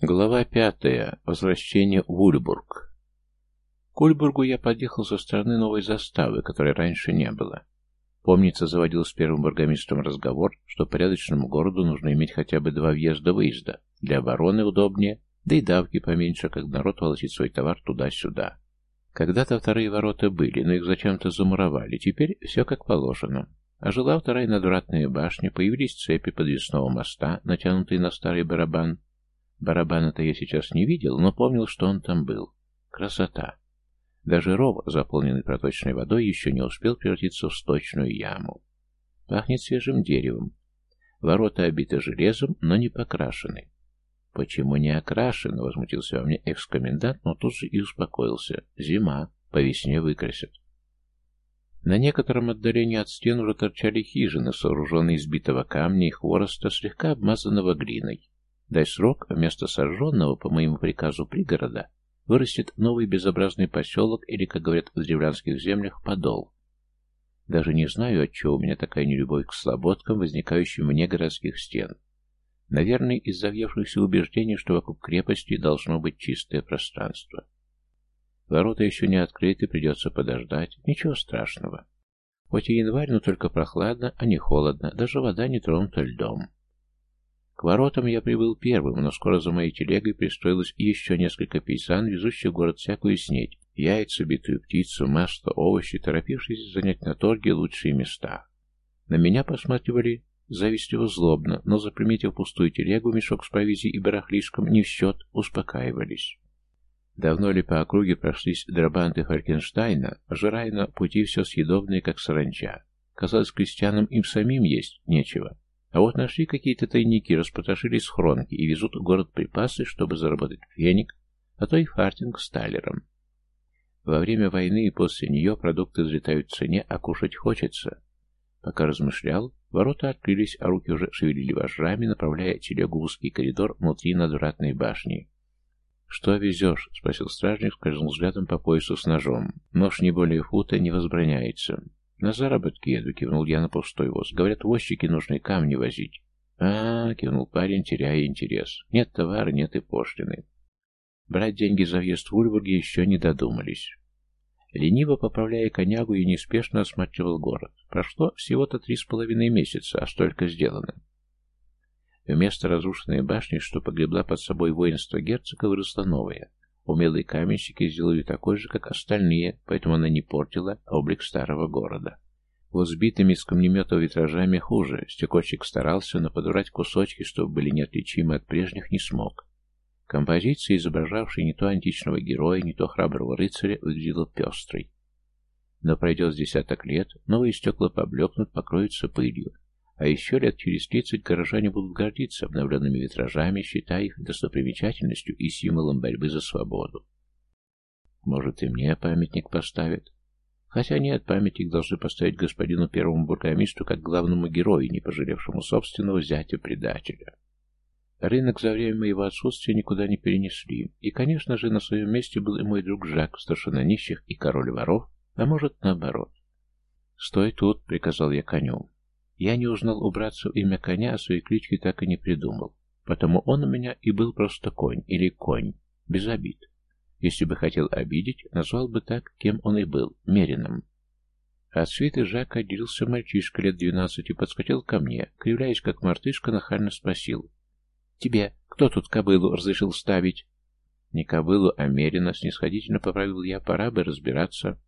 Глава пятая. Возвращение в Ульбург. К Ульбургу я подъехал со стороны новой заставы, которой раньше не было. Помнится, заводил с первым бургомистром разговор, что порядочному городу нужно иметь хотя бы два въезда-выезда. Для обороны удобнее, да и давки поменьше, как народ волочит свой товар туда-сюда. Когда-то вторые ворота были, но их зачем-то замуровали, теперь все как положено. А жила вторая надвратная башня, появились цепи подвесного моста, натянутые на старый барабан, Барабана-то я сейчас не видел, но помнил, что он там был. Красота. Даже ров, заполненный проточной водой, еще не успел превратиться в сточную яму. Пахнет свежим деревом. Ворота обиты железом, но не покрашены. «Почему не окрашены?» — возмутился во мне экс-комендант, но тут же и успокоился. «Зима. По весне выкрасят». На некотором отдалении от стен уже торчали хижины, сооруженные из битого камня и хвороста, слегка обмазанного глиной. Дай срок, вместо сожженного, по моему приказу, пригорода, вырастет новый безобразный поселок или, как говорят в древлянских землях, подол. Даже не знаю, отчего у меня такая нелюбовь к слободкам, возникающим вне городских стен. Наверное, из-за въевшихся убеждений, что вокруг крепости должно быть чистое пространство. Ворота еще не открыты, придется подождать. Ничего страшного. Хоть и январь, но только прохладно, а не холодно, даже вода не тронута льдом. К воротам я прибыл первым, но скоро за моей телегой пристроилось еще несколько пейсан, везущих в город всякую снедь, яйца, битую птицу, масло, овощи, торопившиеся занять на торге лучшие места. На меня посматривали завистливо злобно, но, заприметив пустую телегу, мешок с провизией и барахлишком, не в счет, успокаивались. Давно ли по округе прошлись драбанты Фалькенштайна, пожирая на пути все съедобное, как саранча. Казалось, крестьянам им самим есть нечего. А вот нашли какие-то тайники, распотрошили схронки и везут в город припасы, чтобы заработать феник, а то и фартинг с талером. Во время войны и после нее продукты взлетают в цене, а кушать хочется. Пока размышлял, ворота открылись, а руки уже шевелили вожжами, направляя телегу узкий коридор внутри надвратной башни. «Что везешь?» — спросил стражник, скользнул взглядом по поясу с ножом. «Нож не более фута не возбраняется. «На заработки еду», — кивнул я на пустой воз. «Говорят, возчики нужны камни возить». «А, -а, -а кивнул парень, теряя интерес. «Нет товара, нет и пошлины». Брать деньги за въезд в Ульбурге еще не додумались. Лениво поправляя конягу, я неспешно осматривал город. Прошло всего-то три с половиной месяца, а столько сделано. Вместо разрушенной башни, что погребла под собой воинство герцога, выросла новая. Умелые каменщики сделали такой же, как остальные, поэтому она не портила облик старого города. Вот сбитыми с камнеметов витражами хуже. Стекольщик старался, но подурать кусочки, чтобы были неотличимы от прежних, не смог. Композиция, изображавшая не то античного героя, не то храброго рыцаря, выглядела пестрой. Но пройдет с десяток лет, новые стекла поблекнут, покроются пылью, а еще лет через тридцать горожане будут гордиться обновленными витражами, считая их достопримечательностью и символом борьбы за свободу. Может, и мне памятник поставят? Хотя нет, памятник должны поставить господину первому бургомистру как главному герою, не пожалевшему собственного зятя-предателя. Рынок за время моего отсутствия никуда не перенесли, и, конечно же, на своем месте был и мой друг Жак, старшина нищих и король воров, а может, наоборот. «Стой тут», — приказал я коню. Я не узнал убраться имя коня, а своей клички так и не придумал. Потому он у меня и был просто конь, или конь, без обид. Если бы хотел обидеть, назвал бы так, кем он и был, Мерином. От свиты Жака отделился мальчишка лет двенадцати, подскочил ко мне, кривляясь как мартышка, нахально спросил. «Тебе кто тут кобылу разрешил ставить?» «Не кобылу, а Мерина», — снисходительно поправил я, пора бы разбираться.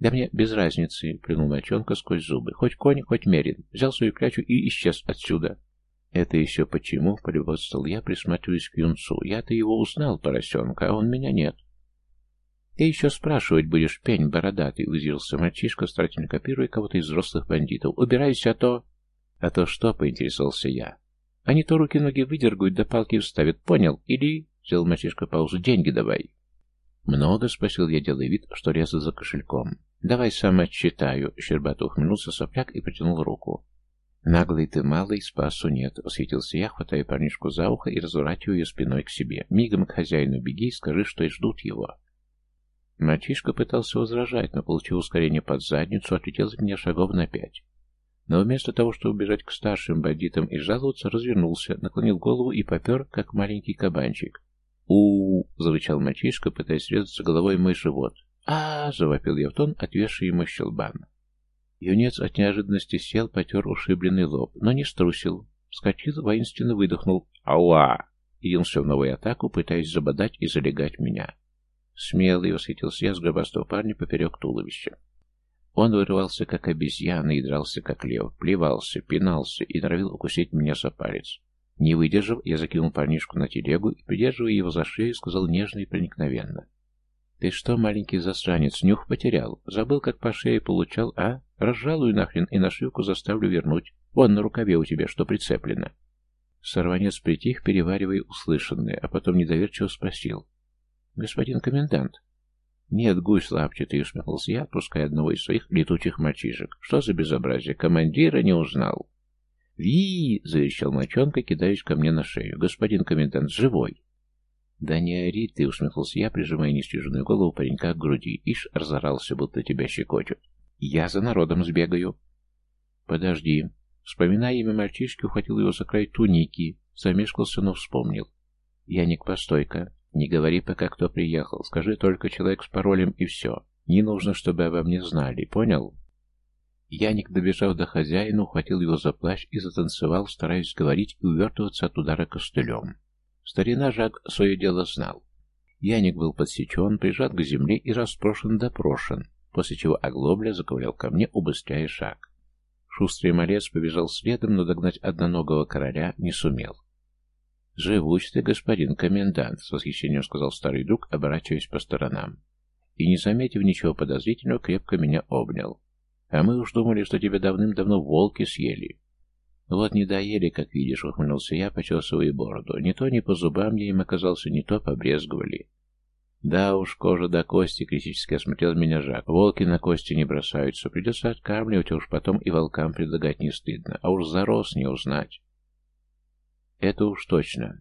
«Да мне без разницы», — плюнул мальчонка сквозь зубы. «Хоть конь, хоть мерин. Взял свою клячу и исчез отсюда». «Это еще почему?» — полюбовствовал я, присматриваясь к юнцу. «Я-то его узнал, поросенка, а он меня нет». «Ты еще спрашивать будешь, пень бородатый», — выделился мальчишка, старательно копируя кого-то из взрослых бандитов. «Убирайся, а то...» «А то что?» — поинтересовался я. «Они то руки-ноги выдергают, да палки вставят, понял? Или...» — сделал мальчишка паузу. «Деньги давай». «Много?» — спросил я, делая вид, что резу за кошельком. «Давай сам отчитаю», — Щербато ухмыльнулся сопляк и протянул руку. «Наглый ты малый, спасу нет», — восхитился я, хватая парнишку за ухо и разворачивая ее спиной к себе. «Мигом к хозяину беги и скажи, что и ждут его». Мальчишка пытался возражать, но, получил ускорение под задницу, отлетел от меня шагов на пять. Но вместо того, чтобы бежать к старшим бандитам и жаловаться, развернулся, наклонил голову и попер, как маленький кабанчик. у, -у, -у завычал мальчишка, пытаясь срезаться головой мой живот. А, завопил я в тон, отвешивая ему щелбан. Юнец от неожиданности сел, потер ушибленный лоб, но не струсил. Вскочил, воинственно выдохнул. «Ауа!» и в новую атаку, пытаясь забодать и залегать меня. Смелый восхитился я с гробастого парня поперек туловища. Он вырывался, как обезьяна, и дрался, как лев, плевался, пинался и норовил укусить меня за палец. Не выдержав, я закинул парнишку на телегу и, придерживая его за шею, сказал нежно и проникновенно. «Ты что, маленький засранец, нюх потерял? Забыл, как по шее получал, а? Разжалую нахрен и нашивку заставлю вернуть. Вон на рукаве у тебя что прицеплено». Сорванец притих, переваривая услышанное, а потом недоверчиво спросил. «Господин комендант?» «Нет, гусь лапчатый», — усмехнулся я, отпуская одного из своих летучих мальчишек. «Что за безобразие? Командира не узнал». «Ви!» — заверещал мальчонка, кидаясь ко мне на шею. «Господин комендант, живой!» «Да не ори ты!» — усмехнулся я, прижимая нестриженную голову паренька к груди. Ишь, разорался, будто тебя щекочет. «Я за народом сбегаю!» «Подожди!» Вспоминая имя мальчишки, ухватил его за край туники, замешкался, но вспомнил. «Яник, постой-ка. Не говори пока, кто приехал. Скажи только человек с паролем и все. Не нужно, чтобы обо мне знали. Понял?» Яник, добежав до хозяина, ухватил его за плащ и затанцевал, стараясь говорить и увертываться от удара костылем. Старина Жак свое дело знал. Яник был подсечен, прижат к земле и распрошен допрошен, после чего оглобля заковылял ко мне, убыстряя шаг. Шустрый малец побежал следом, но догнать одноногого короля не сумел. «Живуч ты, господин комендант», — с восхищением сказал старый друг, оборачиваясь по сторонам. И, не заметив ничего подозрительного, крепко меня обнял. «А мы уж думали, что тебя давным-давно волки съели». «Вот не доели, как видишь», — ухмыльнулся я, почесывая бороду. «Не то не по зубам я им оказался, не то побрезговали. Да уж, кожа до кости, критически осмотрел меня Жак. Волки на кости не бросаются, придется откармливать, а уж потом и волкам предлагать не стыдно, а уж зарос не узнать. Это уж точно.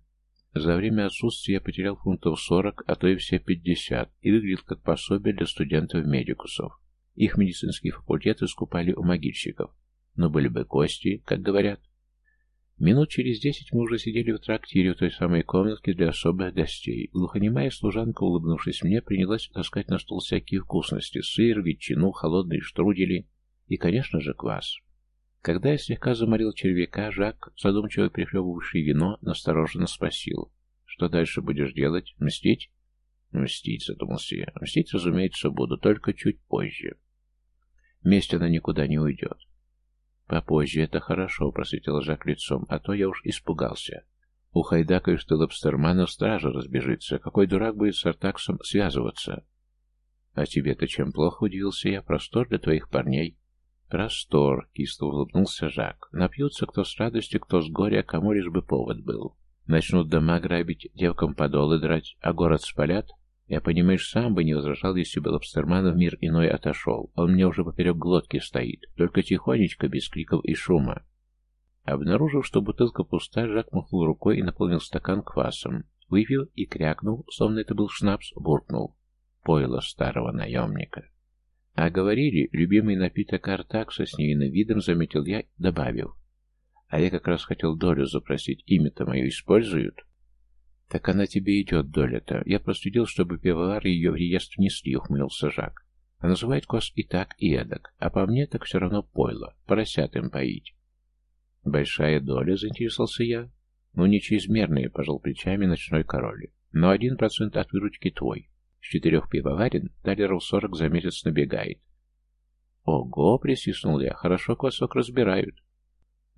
За время отсутствия я потерял фунтов сорок, а то и все пятьдесят, и выглядел как пособие для студентов-медикусов. Их медицинские факультеты скупали у могильщиков. Но были бы кости, как говорят. Минут через десять мы уже сидели в трактире, в той самой комнатке для особых гостей. Глухонемая служанка, улыбнувшись мне, принялась таскать на стол всякие вкусности — сыр, ветчину, холодные штрудели и, конечно же, квас. Когда я слегка заморил червяка, Жак, задумчиво прихлебывавший вино, настороженно спросил. «Что дальше будешь делать? Мстить?» «Мстить», — задумался я. «Мстить, разумеется, буду, только чуть позже. Месть она никуда не уйдет. «Попозже, это хорошо», — просветил Жак лицом, — «а то я уж испугался. У Хайдака и Штеллопстермана стража разбежится. Какой дурак будет с Артаксом связываться?» «А тебе-то чем плохо?» — удивился я. «Простор для твоих парней». «Простор», — кисло улыбнулся Жак. «Напьются кто с радостью, кто с горя, кому лишь бы повод был. Начнут дома грабить, девкам подолы драть, а город спалят, я, понимаешь, сам бы не возражал, если бы Лобстерман в мир иной отошел. Он мне уже поперек глотки стоит, только тихонечко, без криков и шума. Обнаружив, что бутылка пуста, Жак махнул рукой и наполнил стакан квасом. Выпил и крякнул, словно это был шнапс, буркнул. Пойло старого наемника. А говорили, любимый напиток Артакса с невинным видом заметил я, добавил. А я как раз хотел долю запросить, имя-то мое используют. «Так она тебе идет, доля-то. Я проследил, чтобы пивовары ее в реестр несли», — ухмылился Жак. «А называет кос и так, и эдак. А по мне так все равно пойло. Поросят им поить». «Большая доля?» — заинтересовался я. «Ну, не чрезмерная», — пожал плечами ночной король. «Но один процент от выручки твой. С четырех пивоварен талеров сорок за месяц набегает». «Ого!» — присвистнул я. «Хорошо квасок разбирают».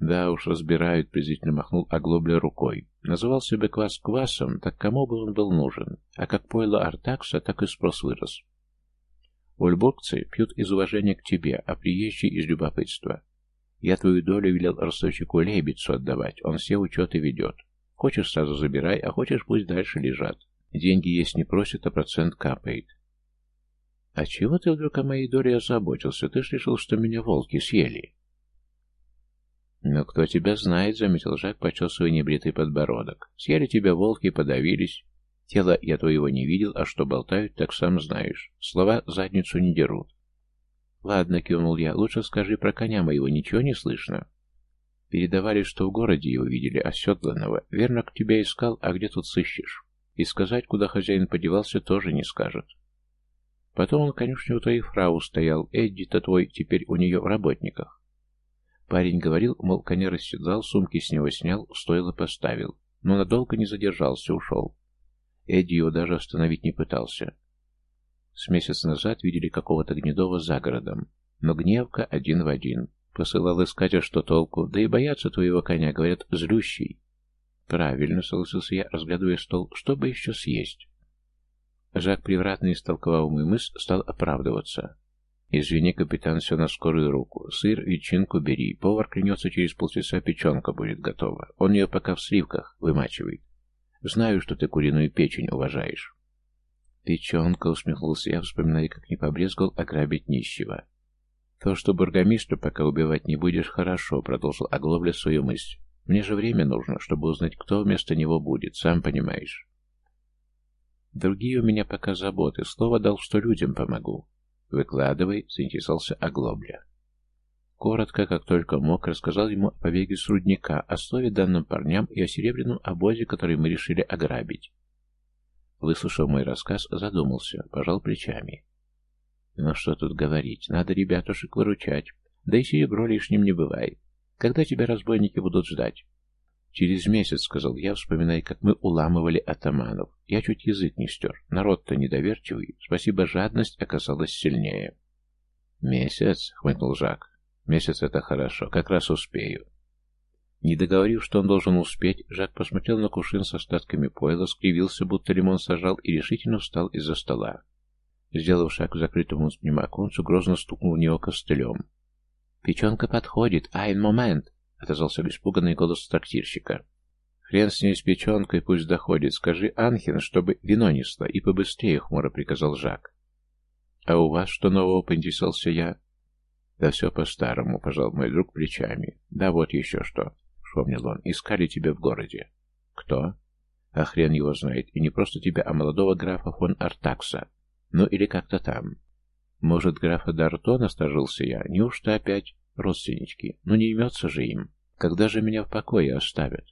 Да уж, разбирают, презрительно махнул оглобля рукой. Назывался бы квас квасом, так кому бы он был нужен? А как пойло Артакса, так и спрос вырос. Ульбургцы пьют из уважения к тебе, а приезжие из любопытства. Я твою долю велел ростовщику Лейбицу отдавать, он все учеты ведет. Хочешь, сразу забирай, а хочешь, пусть дальше лежат. Деньги есть не просят, а процент капает. А чего ты вдруг о моей доле озаботился? Ты ж решил, что меня волки съели. «Ну, кто тебя знает», — заметил Жак, почесывая небритый подбородок. «Съели тебя волки, подавились. Тело я твоего не видел, а что болтают, так сам знаешь. Слова задницу не дерут». Ладно, кивнул я, лучше скажи про коня моего, ничего не слышно. Передавали, что в городе его видели, оседланного. Верно, к тебя искал, а где тут сыщешь? И сказать, куда хозяин подевался, тоже не скажет. Потом он, конечно, у твоей фрау стоял. Эдди-то твой теперь у нее в работниках. Парень говорил, мол, коня расседлал, сумки с него снял, стоило поставил. Но надолго не задержался, ушел. Эдди его даже остановить не пытался. С месяц назад видели какого-то гнедого за городом. Но гневка один в один. Посылал искать, а что толку? Да и боятся твоего коня, говорят, злющий. Правильно, согласился я, разглядывая стол. Что бы еще съесть? Жак, превратно истолковав мой мысль, стал оправдываться. «Извини, капитан, все на скорую руку. Сыр, ветчинку бери. Повар клянется, через полчаса печенка будет готова. Он ее пока в сливках вымачивает. Знаю, что ты куриную печень уважаешь». «Печенка», — усмехнулся я, вспоминая, как не побрезгал ограбить нищего. «То, что бургомистра пока убивать не будешь, хорошо», — продолжил Оглобля свою мысль. «Мне же время нужно, чтобы узнать, кто вместо него будет, сам понимаешь». «Другие у меня пока заботы. Слово дал, что людям помогу». «Выкладывай», — заинтересовался Оглобля. Коротко, как только мог, рассказал ему о побеге с рудника, о слове данным парням и о серебряном обозе, который мы решили ограбить. Выслушав мой рассказ, задумался, пожал плечами. Ну что тут говорить, надо ребятушек выручать. Да и серебро лишним не бывает. Когда тебя разбойники будут ждать? Через месяц, сказал я, вспоминая, как мы уламывали атаманов. Я чуть язык не стер. Народ-то недоверчивый. Спасибо, жадность оказалась сильнее. Месяц, хмыкнул Жак. Месяц это хорошо, как раз успею. Не договорив, что он должен успеть, Жак посмотрел на кувшин с остатками пойла, скривился, будто лимон сажал, и решительно встал из-за стола. Сделав шаг к закрытому с оконцу, грозно стукнул в него костылем. «Печенка подходит! Айн момент!» — отозвался испуганный голос трактирщика. «Хрен с ней с печенкой, пусть доходит. Скажи Анхин, чтобы вино несло, и побыстрее, — хмуро приказал Жак. «А у вас что нового?» — поинтересовался я. «Да все по-старому», — пожал мой друг плечами. «Да вот еще что», — вспомнил он. «Искали тебя в городе». «Кто?» «А хрен его знает. И не просто тебя, а молодого графа фон Артакса. Ну или как-то там. Может, графа Дарто насторожился я? Неужто опять родственнички? Ну не имется же им. Когда же меня в покое оставят?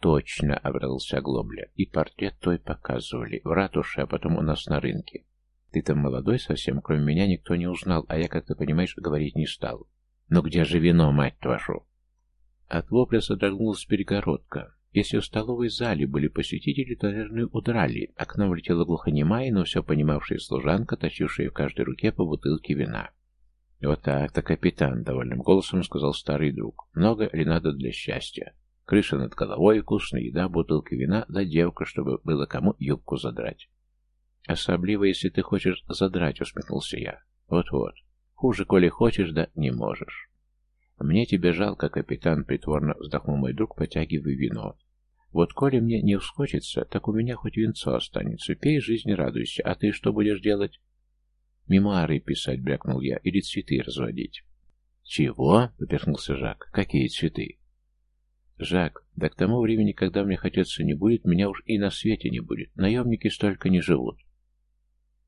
Точно, обрадовался Глобля. И портрет той показывали. В ратуше, а потом у нас на рынке. Ты там молодой совсем, кроме меня никто не узнал, а я, как ты понимаешь, говорить не стал. Но где же вино, мать твою? От вопля содрогнулась перегородка. Если в столовой зале были посетители, то, наверное, удрали, а к нам влетела глухонемая, но все понимавшая служанка, тащившая в каждой руке по бутылке вина. «Вот так-то, капитан», — довольным голосом сказал старый друг. «Много ли надо для счастья? Крыша над головой, вкусная еда, бутылка вина, да девка, чтобы было кому юбку задрать». «Особливо, если ты хочешь задрать», — усмехнулся я. «Вот-вот. Хуже, коли хочешь, да не можешь». «Мне тебе жалко, капитан», — притворно вздохнул мой друг, потягивая вино. «Вот коли мне не вскочится, так у меня хоть венцо останется. Пей, жизни радуйся. А ты что будешь делать?» «Мемуары писать», — брякнул я, — «или цветы разводить». «Чего?» — поперхнулся Жак. «Какие цветы?» «Жак, да к тому времени, когда мне хотеться не будет, меня уж и на свете не будет. Наемники столько не живут».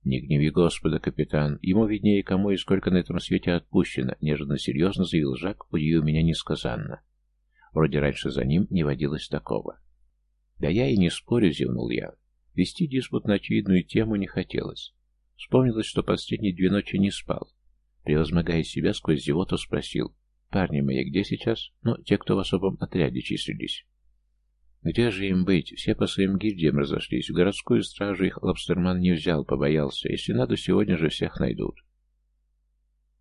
«Не гневи Господа, капитан. Ему виднее, кому и сколько на этом свете отпущено», — нежно серьезно заявил Жак, удивил меня несказанно. Вроде раньше за ним не водилось такого. «Да я и не спорю», — зевнул я. Вести диспут на очевидную тему не хотелось. Вспомнилось, что последние две ночи не спал. Превозмогая себя, сквозь зевоту спросил. «Парни мои, где сейчас?» «Ну, те, кто в особом отряде числились». Где же им быть? Все по своим гильдиям разошлись. В городскую стражу их Лобстерман не взял, побоялся. Если надо, сегодня же всех найдут.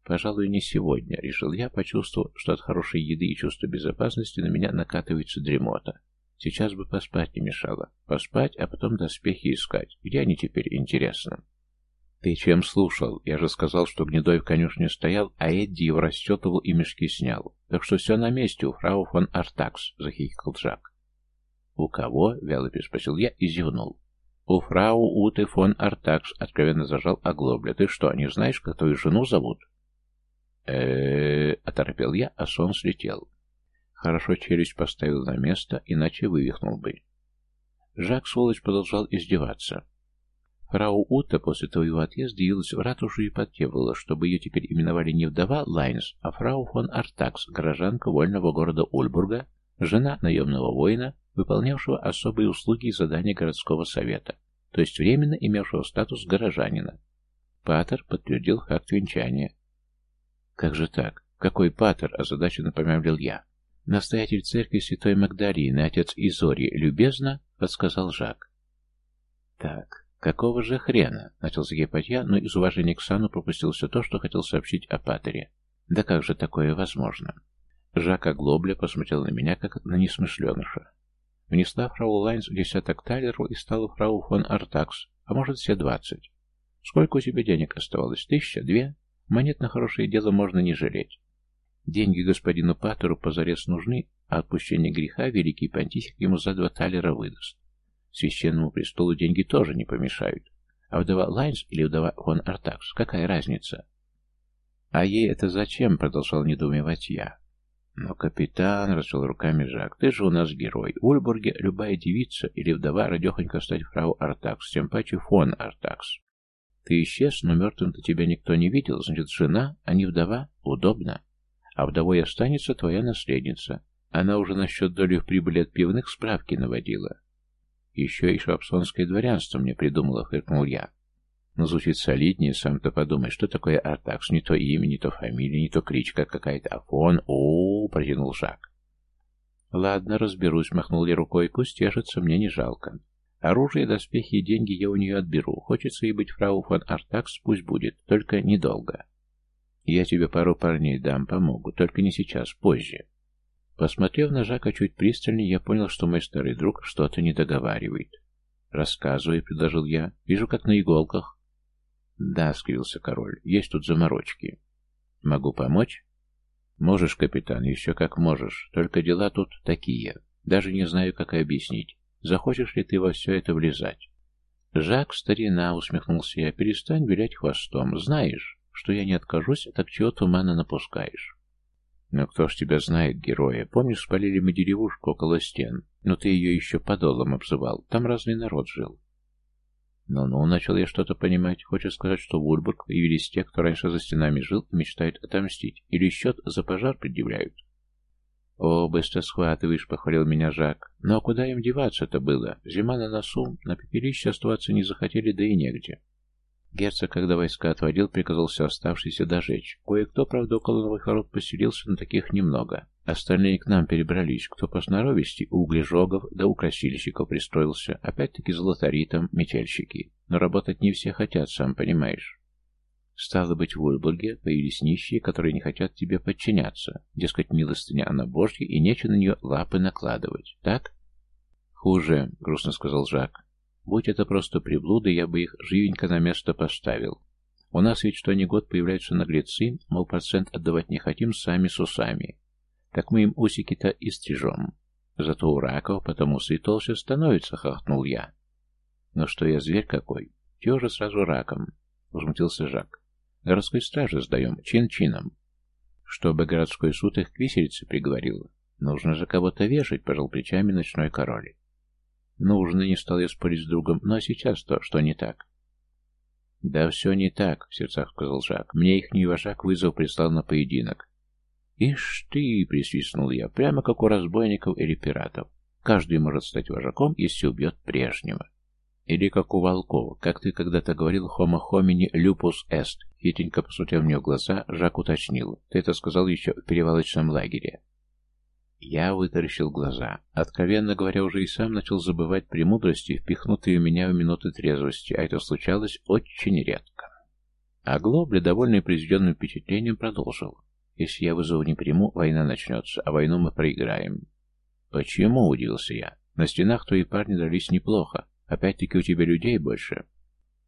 Пожалуй, не сегодня, решил я, почувствовал, что от хорошей еды и чувства безопасности на меня накатывается дремота. Сейчас бы поспать не мешало. Поспать, а потом доспехи искать. Где они теперь, интересно? Ты чем слушал? Я же сказал, что гнедой в конюшне стоял, а Эдди его расчетывал и мешки снял. Так что все на месте у фрау фон Артакс, захихикал Жак. «У кого?» — вяло переспросил я и зевнул. «У фрау Уты фон Артакс», — откровенно зажал оглобля. «Ты что, не знаешь, как твою жену зовут?» э оторопел я, а сон слетел. Хорошо челюсть поставил на место, иначе вывихнул бы. Жак, сволочь, продолжал издеваться. Фрау Ута после твоего отъезда явилась в ратушу и потребовала, чтобы ее теперь именовали не вдова Лайнс, а фрау фон Артакс, горожанка вольного города Ульбурга, жена наемного воина, выполнявшего особые услуги и задания городского совета, то есть временно имевшего статус горожанина. Патер подтвердил факт венчания. «Как же так? Какой Патер?» – озадаченно помямлил я. «Настоятель церкви Святой Магдалины, отец Изорий, любезно?» – подсказал Жак. «Так, «Какого же хрена?» — начал загибать я, но из уважения к Сану пропустил все то, что хотел сообщить о Патере. «Да как же такое возможно?» Жак Оглобля посмотрел на меня, как на несмышленыша. Внесла фрау Лайнс десяток талеров и стала фрау фон Артакс, а может все двадцать. Сколько у тебя денег оставалось? Тысяча? Две? Монет на хорошее дело можно не жалеть. Деньги господину Патеру позарез нужны, а отпущение греха великий понтифик ему за два талера выдаст. Священному престолу деньги тоже не помешают. А вдова Лайнс или вдова фон Артакс, какая разница? А ей это зачем, продолжал недоумевать я. Но капитан, развел руками Жак, ты же у нас герой. В Ульбурге любая девица или вдова радехонько стать фрау Артакс, тем паче фон Артакс. Ты исчез, но мертвым-то тебя никто не видел, значит, жена, а не вдова? Удобно. А вдовой останется твоя наследница. Она уже насчет доли в прибыли от пивных справки наводила. Еще и швабсонское дворянство мне придумала, фыркнул я. Но звучит солиднее, сам-то подумай, что такое Артакс, не то имя, не то фамилия, не то кличка какая-то, Афон, о, -о, протянул Жак. Ладно, разберусь, махнул я рукой, пусть тешится, мне не жалко. Оружие, доспехи и деньги я у нее отберу. Хочется ей быть фрау фон Артакс, пусть будет, только недолго. Я тебе пару парней дам, помогу, только не сейчас, позже. Посмотрев на Жака чуть пристальнее, я понял, что мой старый друг что-то не договаривает. «Рассказывай», — предложил я. «Вижу, как на иголках». «Да», — скривился король, — «есть тут заморочки». «Могу помочь?» «Можешь, капитан, еще как можешь. Только дела тут такие. Даже не знаю, как и объяснить. Захочешь ли ты во все это влезать?» «Жак, старина», — усмехнулся я, — «перестань вилять хвостом. Знаешь, что я не откажусь, так чего тумана напускаешь?» «Но кто ж тебя знает, героя? Помнишь, спалили мы деревушку около стен? Но ты ее еще подолом обзывал. Там разный народ жил». «Ну-ну», — начал я что-то понимать. Хочешь сказать, что в Ульбург появились те, кто раньше за стенами жил и мечтает отомстить? Или счет за пожар предъявляют?» «О, быстро схватываешь», — похвалил меня Жак. «Ну а куда им деваться-то было? Зима на носу, на пепелище оставаться не захотели, да и негде». Герцог, когда войска отводил, приказал все оставшиеся дожечь. Кое-кто, правда, около новых ворот поселился, но таких немного. Остальные к нам перебрались, кто по сноровисти, у углежогов, да у красильщиков пристроился, опять-таки золотаритом, метельщики. Но работать не все хотят, сам понимаешь. Стало быть, в Ульбурге появились нищие, которые не хотят тебе подчиняться. Дескать, милостыня она божья, и нечего на нее лапы накладывать. Так? Хуже, грустно сказал Жак. Будь это просто приблуды, я бы их живенько на место поставил. У нас ведь что ни год появляются наглецы, мол, процент отдавать не хотим, сами с усами. Так мы им усики-то и стрижем. Зато у раков потому и толще становится, хохотнул я. Но что я зверь какой? Чего же сразу раком? Возмутился Жак. Городской страже сдаем, чин-чином. Чтобы городской суд их к виселице приговорил. Нужно же кого-то вешать, пожал плечами ночной король. Нужно, не стал я спорить с другом. А сейчас-то что не так? Да все не так, в сердцах сказал Жак. Мне их не вожак вызов прислал на поединок. Ишь ты, присвистнул я, прямо как у разбойников или пиратов. Каждый может стать вожаком, если убьет прежнего. Или как у волков, как ты когда-то говорил homo homini lupus est. Хитренько посмотрев мне в глаза, Жак уточнил. Ты это сказал еще в перевалочном лагере. Я вытаращил глаза. Откровенно говоря, уже и сам начал забывать премудрости, впихнутые в меня в минуты трезвости, а это случалось очень редко. А Глобля, довольный произведенным впечатлением, продолжил. «Если я вызову не приму, война начнется, а войну мы проиграем». «Почему?» — удивился я. «На стенах твои парни дрались неплохо. Опять-таки у тебя людей больше».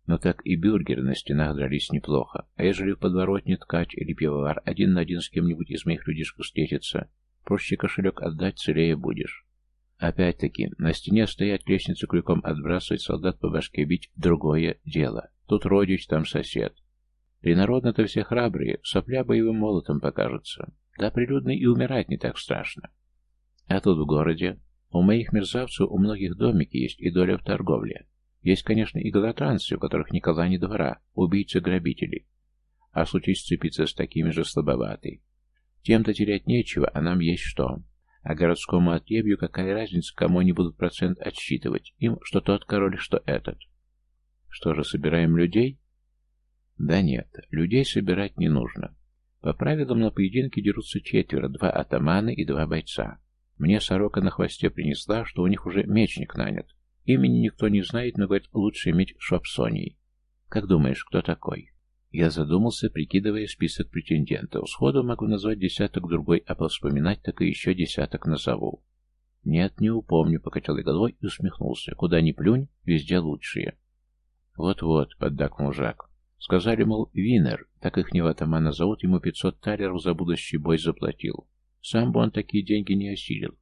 Но так и бюргеры на стенах дрались неплохо. А ежели в подворотне ткач или пивовар один на один с кем-нибудь из моих людишек встретится, Проще кошелек отдать, целее будешь. Опять-таки, на стене стоять, лестницу крюком отбрасывать, солдат по башке бить — другое дело. Тут родич, там сосед. Принародно-то все храбрые, сопля боевым молотом покажутся. Да прилюдно и умирать не так страшно. А тут в городе у моих мерзавцев у многих домики есть и доля в торговле. Есть, конечно, и голотранцы, у которых ни кола, ни двора, убийцы-грабители. А случись сцепиться с такими же слабоватый. Тем-то терять нечего, а нам есть что. А городскому отребью какая разница, кому они будут процент отсчитывать? Им что тот король, что этот. Что же, собираем людей? Да нет, людей собирать не нужно. По правилам на поединке дерутся четверо, два атамана и два бойца. Мне сорока на хвосте принесла, что у них уже мечник нанят. Имени никто не знает, но, говорит, лучше иметь Швабсоний. Как думаешь, кто такой? Я задумался, прикидывая список претендентов. Сходу могу назвать десяток другой, а повспоминать так и еще десяток назову. Нет, не упомню, покачал я головой и усмехнулся. Куда ни плюнь, везде лучшие. Вот-вот, поддакнул Жак. Сказали, мол, Винер, так ихнего атамана зовут, ему пятьсот талеров за будущий бой заплатил. Сам бы он такие деньги не осилил.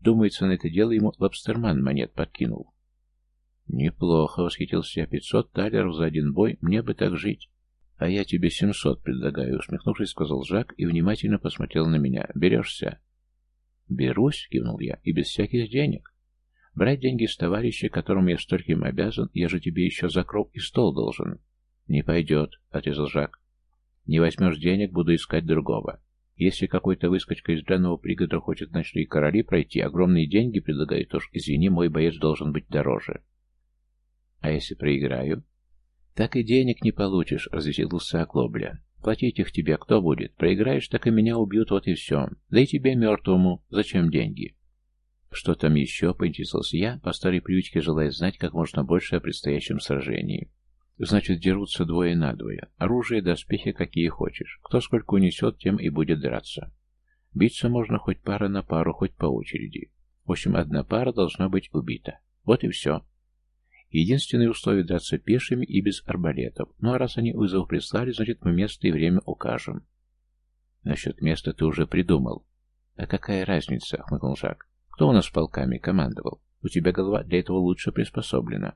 Думается, на это дело ему лобстерман монет подкинул. Неплохо, восхитился я. Пятьсот талеров за один бой, мне бы так жить. А я тебе семьсот предлагаю, усмехнувшись, сказал Жак и внимательно посмотрел на меня. Берешься? Берусь, кивнул я, и без всяких денег. Брать деньги с товарища, которому я стольким обязан, я же тебе еще за кров и стол должен. Не пойдет, отрезал Жак. Не возьмешь денег, буду искать другого. Если какой-то выскочка из данного пригорода хочет ночные короли пройти, огромные деньги предлагает, то ж, извини, мой боец должен быть дороже. А если проиграю? Так и денег не получишь, развеселился Оклобля. Платить их тебе кто будет? Проиграешь, так и меня убьют, вот и все. Да и тебе мертвому. Зачем деньги? Что там еще, поинтересовался я, по старой привычке желая знать как можно больше о предстоящем сражении. Значит, дерутся двое на двое. Оружие, доспехи, какие хочешь. Кто сколько унесет, тем и будет драться. Биться можно хоть пара на пару, хоть по очереди. В общем, одна пара должна быть убита. Вот и все. Единственное условие драться пешими и без арбалетов. Ну а раз они вызов прислали, значит мы место и время укажем. Насчет места ты уже придумал. А какая разница, хмыкнул Жак. Кто у нас полками командовал? У тебя голова для этого лучше приспособлена.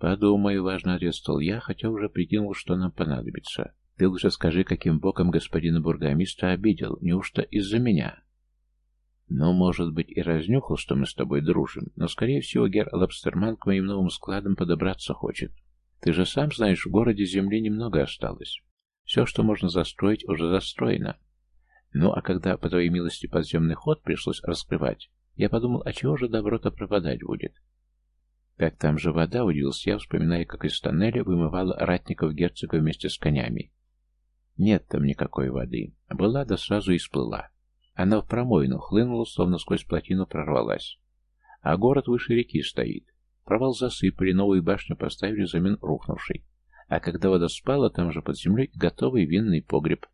«Подумаю», — важно ответствовал я, хотя уже прикинул, что нам понадобится. «Ты лучше скажи, каким боком господина бургомистра обидел. Неужто из-за меня?» «Ну, может быть, и разнюхал, что мы с тобой дружим, но, скорее всего, Гер Лобстерман к моим новым складам подобраться хочет. Ты же сам знаешь, в городе земли немного осталось. Все, что можно застроить, уже застроено. Ну, а когда, по твоей милости, подземный ход пришлось раскрывать, я подумал, а чего же добро-то пропадать будет? Как там же вода, удивился я, вспоминая, как из тоннеля вымывала ратников герцога вместе с конями. Нет там никакой воды. Была, да сразу и сплыла. Она в промоину хлынула, словно сквозь плотину прорвалась. А город выше реки стоит. Провал засыпали, новую башню поставили взамен рухнувшей. А когда вода спала, там же под землей готовый винный погреб.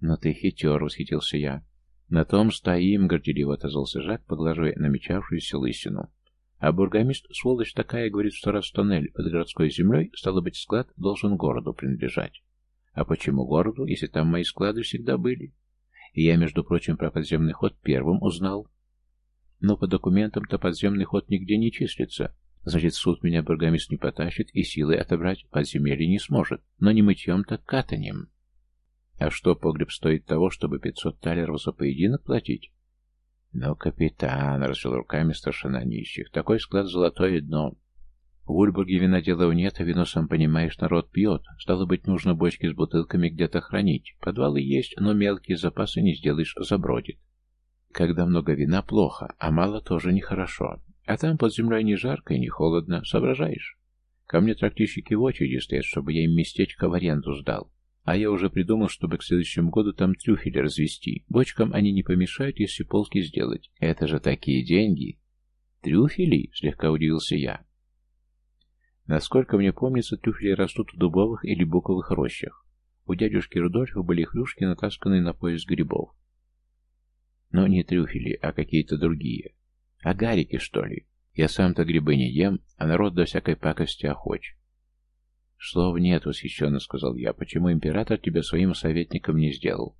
«Но ты хитер», — восхитился я. «На том стоим», — горделиво отозвался Жак, поглаживая намечавшуюся лысину. А бургомист, сволочь такая, говорит, что раз тоннель под городской землей, стало быть, склад должен городу принадлежать. А почему городу, если там мои склады всегда были? И я, между прочим, про подземный ход первым узнал. Но по документам-то подземный ход нигде не числится. Значит, суд меня бургомист не потащит и силой отобрать подземелье не сможет. Но не мытьем, так катанием. А что, погреб стоит того, чтобы 500 талеров за поединок платить? «Но, капитан!» — развел руками старшина нищих. «Такой склад золотое дно. В Ульбурге виноделов нет, а вино, сам понимаешь, народ пьет. Стало быть, нужно бочки с бутылками где-то хранить. Подвалы есть, но мелкие запасы не сделаешь, забродит. Когда много вина, плохо, а мало тоже нехорошо. А там под землей не жарко и не холодно, соображаешь? Ко мне трактищики в очереди стоят, чтобы я им местечко в аренду сдал. А я уже придумал, чтобы к следующему году там трюфели развести. Бочкам они не помешают, если полки сделать. Это же такие деньги. Трюфели? Слегка удивился я. Насколько мне помнится, трюфели растут в дубовых или буковых рощах. У дядюшки Рудольфа были хрюшки, натасканные на пояс грибов. Но не трюфели, а какие-то другие. Агарики, что ли? Я сам-то грибы не ем, а народ до всякой пакости охоч. «Слов нет», — восхищенно сказал я. «Почему император тебя своим советником не сделал?»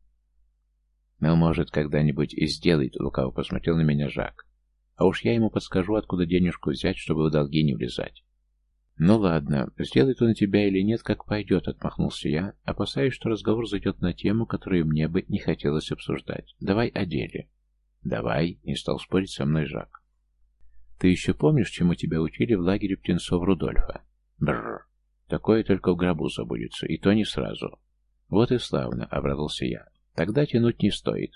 «Ну, может, когда-нибудь и сделает», — лукаво посмотрел на меня Жак. «А уж я ему подскажу, откуда денежку взять, чтобы в долги не влезать». «Ну ладно, сделает он тебя или нет, как пойдет», — отмахнулся я, опасаясь, что разговор зайдет на тему, которую мне бы не хотелось обсуждать. «Давай о деле». «Давай», — не стал спорить со мной Жак. Ты еще помнишь, чему тебя учили в лагере птенцов Рудольфа? Бррр. Такое только в гробу забудется, и то не сразу. Вот и славно, обрадовался я. Тогда тянуть не стоит.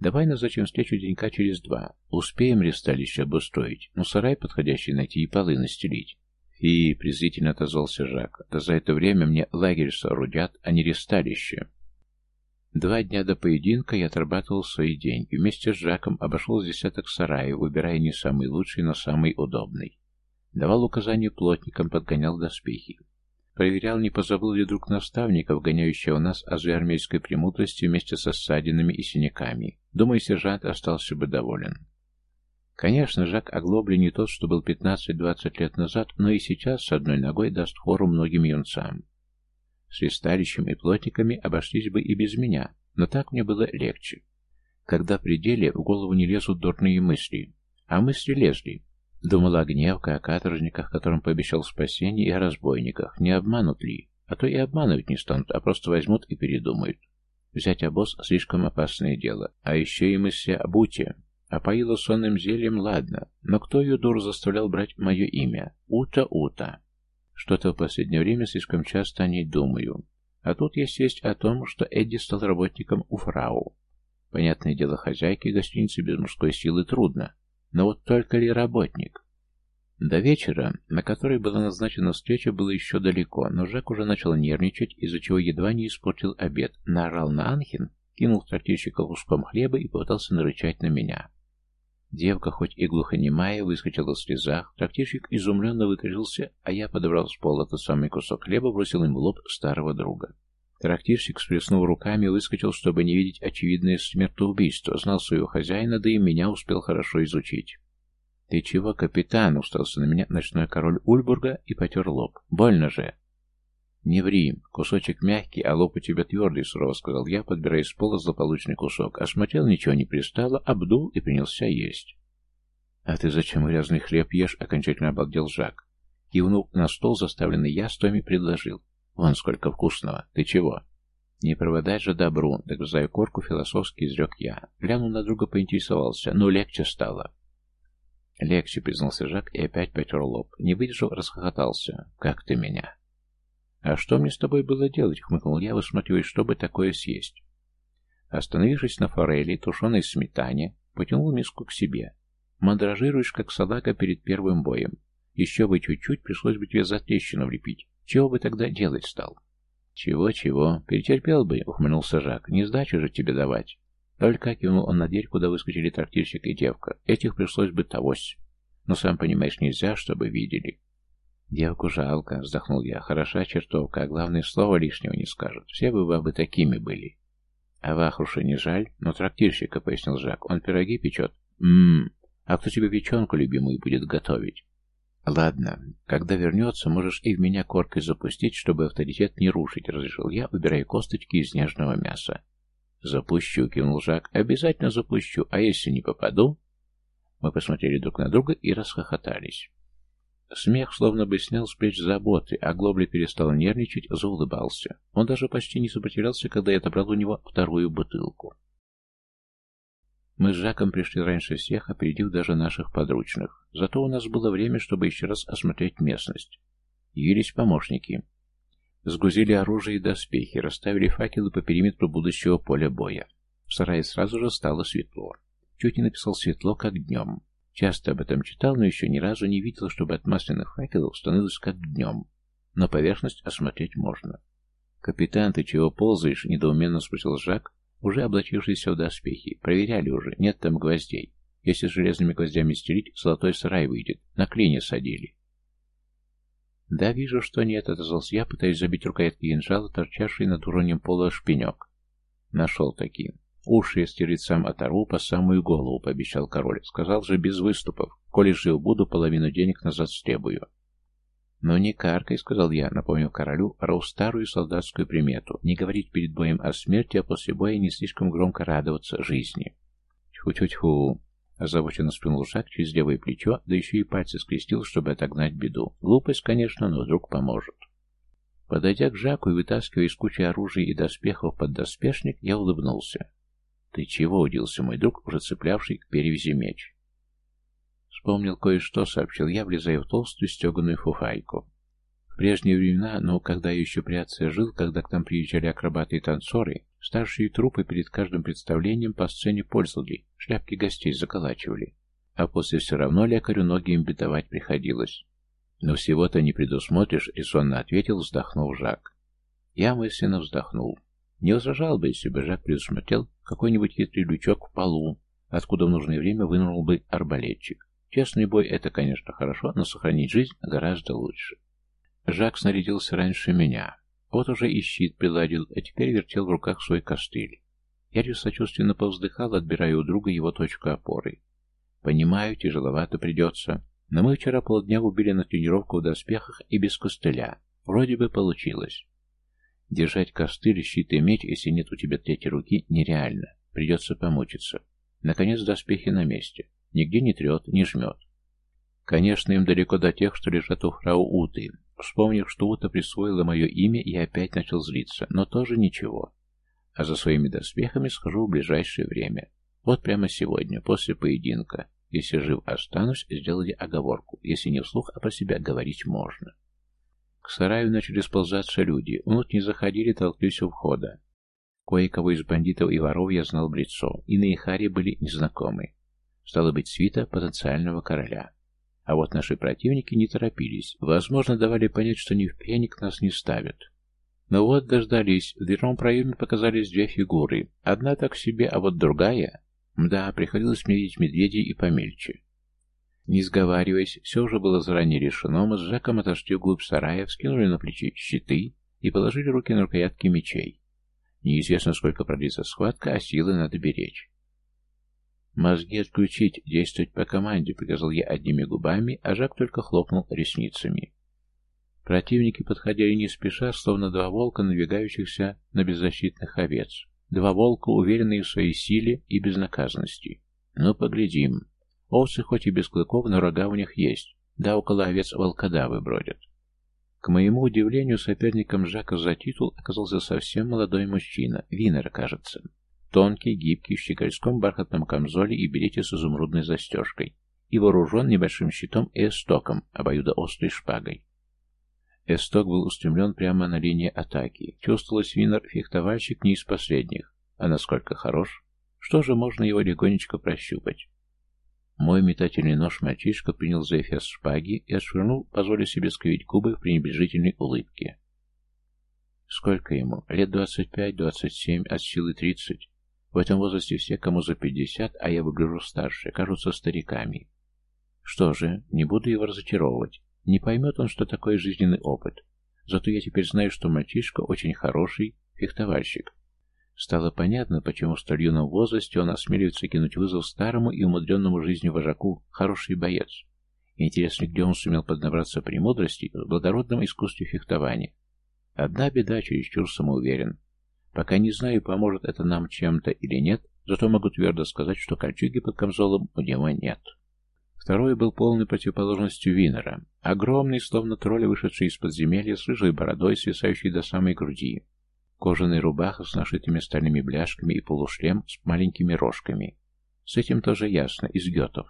Давай назначим встречу денька через два. Успеем ресталище обустроить, ну сарай подходящий найти и полы настелить. И презрительно отозвался Жак. Да за это время мне лагерь соорудят, а не ресталище. Два дня до поединка я отрабатывал свои деньги. Вместе с Жаком обошел десяток сараев, выбирая не самый лучший, но самый удобный. Давал указания плотникам, подгонял доспехи. Проверял, не позабыл ли друг наставников, гоняющего нас азы армейской премудрости вместе со ссадинами и синяками. Думаю, сержант остался бы доволен. Конечно, Жак Оглобли не тот, что был 15-20 лет назад, но и сейчас с одной ногой даст фору многим юнцам. С листалищем и плотниками обошлись бы и без меня, но так мне было легче. Когда при деле в голову не лезут дурные мысли, а мысли лезли, Думала о гневка, о каторжниках, которым пообещал спасение, и о разбойниках. Не обманут ли? А то и обманывать не станут, а просто возьмут и передумают. Взять обоз — слишком опасное дело. А еще и мысли об Уте. А поила сонным зельем, ладно. Но кто ее дур заставлял брать мое имя? Ута-Ута. Что-то в последнее время слишком часто о ней думаю. А тут есть весть о том, что Эдди стал работником у фрау. Понятное дело, хозяйке гостиницы без мужской силы трудно. Но вот только ли работник? До вечера, на который была назначена встреча, было еще далеко, но Жак уже начал нервничать, из-за чего едва не испортил обед, наорал на Анхин, кинул трактирщика куском хлеба и попытался нарычать на меня. Девка, хоть и глухонемая, выскочила в слезах, трактирщик изумленно выкружился, а я подобрал с пола тот самый кусок хлеба, бросил им в лоб старого друга. Трактирщик, сплеснув руками, выскочил, чтобы не видеть очевидное смертоубийство, знал своего хозяина, да и меня успел хорошо изучить. «Ты чего, капитан?» — устался на меня ночной король Ульбурга и потер лоб. «Больно же!» «Не ври, кусочек мягкий, а лоб у тебя твердый», — сурово сказал я, подбирая с пола злополучный кусок. Осмотрел, ничего не пристало, обдул и принялся есть. «А ты зачем грязный хлеб ешь?» — окончательно обалдел Жак. Кивнув на стол, заставленный яствами, предложил. Вон сколько вкусного. Ты чего? Не проводать же добру, догрызая корку, философски изрек я. Глянул на друга, поинтересовался. Ну, легче стало. Легче, признался Жак и опять потер лоб. Не выдержал, расхохотался. Как ты меня? А что мне с тобой было делать? Хмыкнул я, высматривая, чтобы такое съесть. Остановившись на форели, тушеной сметане, потянул миску к себе. Мандражируешь, как салага перед первым боем. Еще бы чуть-чуть, пришлось бы тебе за трещину влепить. Чего бы тогда делать стал? Чего-чего, перетерпел бы, ухмыльнулся Жак. Не сдачу же тебе давать. Только кивнул он на дверь, куда выскочили трактирщик и девка. Этих пришлось бы тогось. Но сам понимаешь, нельзя, чтобы видели. Девку жалко, вздохнул я. Хороша чертовка, а главное, слова лишнего не скажет. Все бы бабы такими были. А Вахруша не жаль, но трактирщика, пояснил Жак. Он пироги печет. Ммм, а кто тебе печенку любимую будет готовить? «Ладно, когда вернется, можешь и в меня коркой запустить, чтобы авторитет не рушить», — разрешил я, убирая косточки из нежного мяса. «Запущу», — кивнул Жак. «Обязательно запущу, а если не попаду?» Мы посмотрели друг на друга и расхохотались. Смех словно бы снял с плеч заботы, а Глобли перестал нервничать, заулыбался. Он даже почти не сопротивлялся, когда я отобрал у него вторую бутылку. Мы с Жаком пришли раньше всех, опередив даже наших подручных. Зато у нас было время, чтобы еще раз осмотреть местность. Явились помощники. Сгрузили оружие и доспехи, расставили факелы по периметру будущего поля боя. В сарае сразу же стало светло. Чуть не написал светло, как днем. Часто об этом читал, но еще ни разу не видел, чтобы от масляных факелов становилось как днем. Но поверхность осмотреть можно. «Капитан, ты чего ползаешь?» — недоуменно спросил Жак, уже облачившиеся в доспехи. Проверяли уже, нет там гвоздей. Если железными гвоздями стелить, золотой сарай выйдет. На клине садили. «Да, вижу, что нет», — отозвался я, пытаясь забить рукоятки кинжала, торчавший над уровнем пола шпинек. Нашел такие. «Уши стереть сам оторву по самую голову», — пообещал король. «Сказал же без выступов. Коли жив буду, половину денег назад стребую». «Но не каркай», — сказал я, напомнив королю про старую солдатскую примету. «Не говорить перед боем о смерти, а после боя не слишком громко радоваться жизни». «Тьфу-тьфу-тьфу», — озабоченно сплюнул шаг через левое плечо, да еще и пальцы скрестил, чтобы отогнать беду. Глупость, конечно, но вдруг поможет. Подойдя к Жаку и вытаскивая из кучи оружия и доспехов под доспешник, я улыбнулся. «Ты чего?» — удился мой друг, уже цеплявший к перевязи меч. Вспомнил кое-что, сообщил я, влезая в толстую стеганую фуфайку. В прежние времена, но когда я еще при отце жил, когда к нам приезжали акробаты и танцоры, старшие трупы перед каждым представлением по сцене пользовали, шляпки гостей заколачивали. А после все равно лекарю ноги им бедовать приходилось. Но всего-то не предусмотришь, и сонно ответил, вздохнув Жак. Я мысленно вздохнул. Не возражал бы, если бы Жак предусмотрел какой-нибудь хитрый лючок в полу, откуда в нужное время вынырнул бы арбалетчик. Честный бой — это, конечно, хорошо, но сохранить жизнь гораздо лучше. Жак снарядился раньше меня. Вот уже и щит приладил, а теперь вертел в руках свой костыль. Я сочувственно повздыхал, отбирая у друга его точку опоры. Понимаю, тяжеловато придется, но мы вчера полдня убили на тренировку в доспехах и без костыля. Вроде бы получилось. Держать костыль, щит и меч, если нет у тебя третьей руки, нереально. Придется помучиться. Наконец доспехи на месте. Нигде не трет, не жмет. Конечно, им далеко до тех, что лежат у фрау Уты. Вспомнив, что Ута присвоила мое имя, я опять начал злиться, но тоже ничего. А за своими доспехами схожу в ближайшее время. Вот прямо сегодня, после поединка. Если жив останусь, сделали оговорку. Если не вслух, а про себя говорить можно. К сараю начали сползаться люди. Внутрь заходили, толклись у входа. Кое-кого из бандитов и воров я знал в лицо, и на Ихаре были незнакомы. Стало быть, свита потенциального короля. А вот наши противники не торопились. Возможно, давали понять, что ни в пьяник нас не ставят. Но вот дождались. В дверном проеме показались две фигуры. Одна так себе, а вот другая... Да, приходилось мне видеть медведей и помельче. Не сговариваясь, все уже было заранее решено, мы с Жаком отошли вглубь сарая, вскинули на плечи щиты и положили руки на рукоятки мечей. Неизвестно, сколько продлится схватка, а силы надо беречь. «Мозги отключить, действовать по команде», — приказал я одними губами, а Жак только хлопнул ресницами. Противники подходили не спеша, словно два волка, надвигающихся на беззащитных овец. Два волка, уверенные в своей силе и безнаказанности. Ну, поглядим. Овцы хоть и без клыков, но рога у них есть. Да, около овец волкодавы бродят. К моему удивлению, соперником Жака за титул оказался совсем молодой мужчина, Винер, кажется. Тонкий, гибкий, в щегольском бархатном камзоле и берете с изумрудной застежкой. И вооружен небольшим щитом и эстоком, обоюдоострой шпагой. Эсток был устремлен прямо на линии атаки. Чувствовалось, Винер фехтовальщик не из последних. А насколько хорош? Что же можно его легонечко прощупать? Мой метательный нож мальчишка принял за эфес шпаги и отшвырнул, позволив себе скривить губы в пренебрежительной улыбке. Сколько ему? Лет двадцать пять, двадцать семь, от силы тридцать. В этом возрасте все, кому за пятьдесят, а я выгляжу старше, кажутся стариками. Что же, не буду его разочаровывать. Не поймет он, что такое жизненный опыт. Зато я теперь знаю, что мальчишка очень хороший фехтовальщик. Стало понятно, почему в столь юном возрасте он осмеливается кинуть вызов старому и умудренному жизнью вожаку, хороший боец. Интересно, где он сумел поднабраться премудрости в благородном искусстве фехтования. Одна беда, чересчур самоуверен. Пока не знаю, поможет это нам чем-то или нет, зато могу твердо сказать, что кольчуги под камзолом у него нет. Второй был полной противоположностью Винера. Огромный, словно тролль, вышедший из подземелья, с рыжей бородой, свисающей до самой груди. Кожаная рубаха с нашитыми стальными бляшками и полушлем с маленькими рожками. С этим тоже ясно, из гетов.